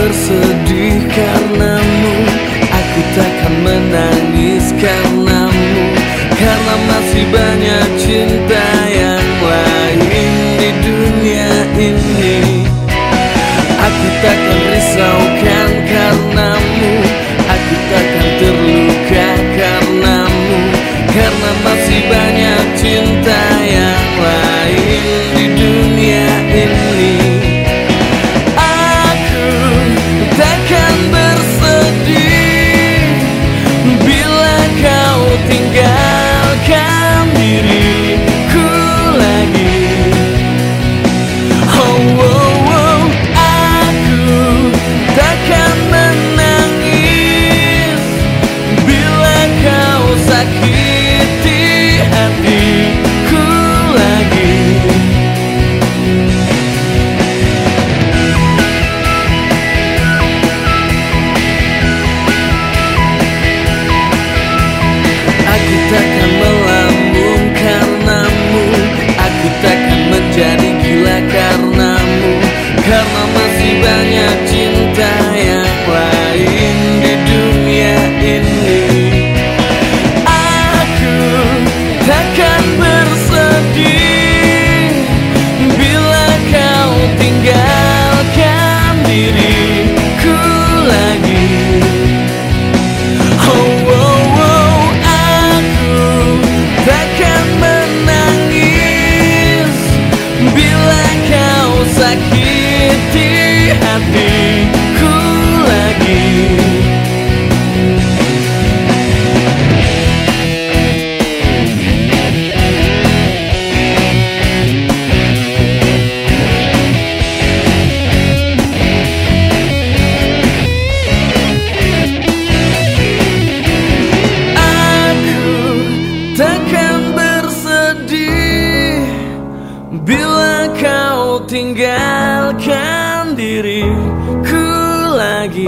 bersedih karenamu Aku takkan menangis karenamu Karena masih banyak cinta yang lain di dunia ini. sakiti hatiku lagi. Aku takkan bersedih Bila tinggalkan diriku lagi.